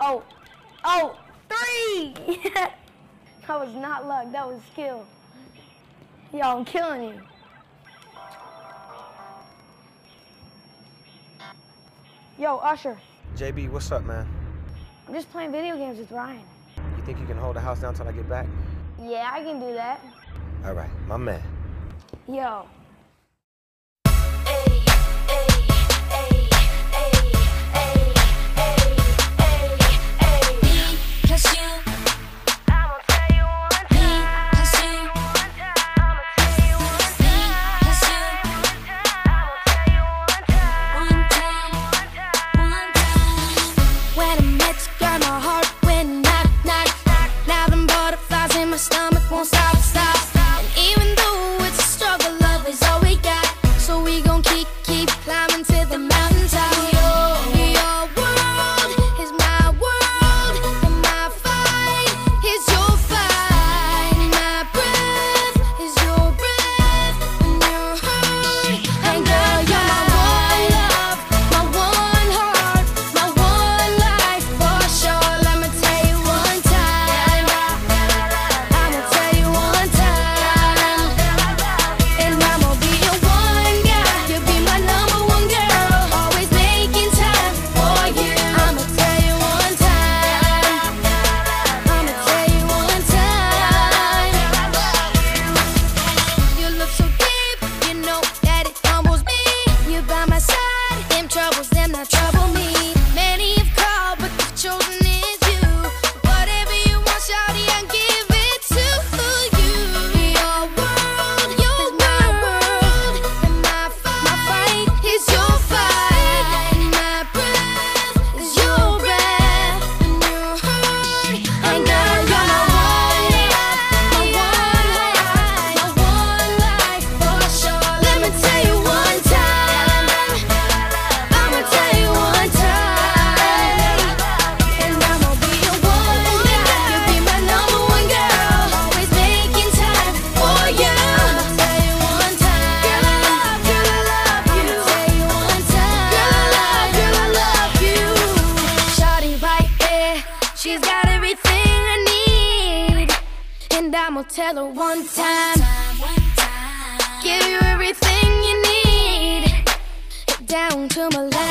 Oh, oh, three! that was not luck, that was skill. Yo, I'm killing you. Yo, Usher. JB, what's up, man? I'm just playing video games with Ryan. You think you can hold the house down till I get back? Yeah, I can do that. All right, my man. Yo, She's got everything I need. And I'm gonna tell her one time. Give you everything you need. Down to my last.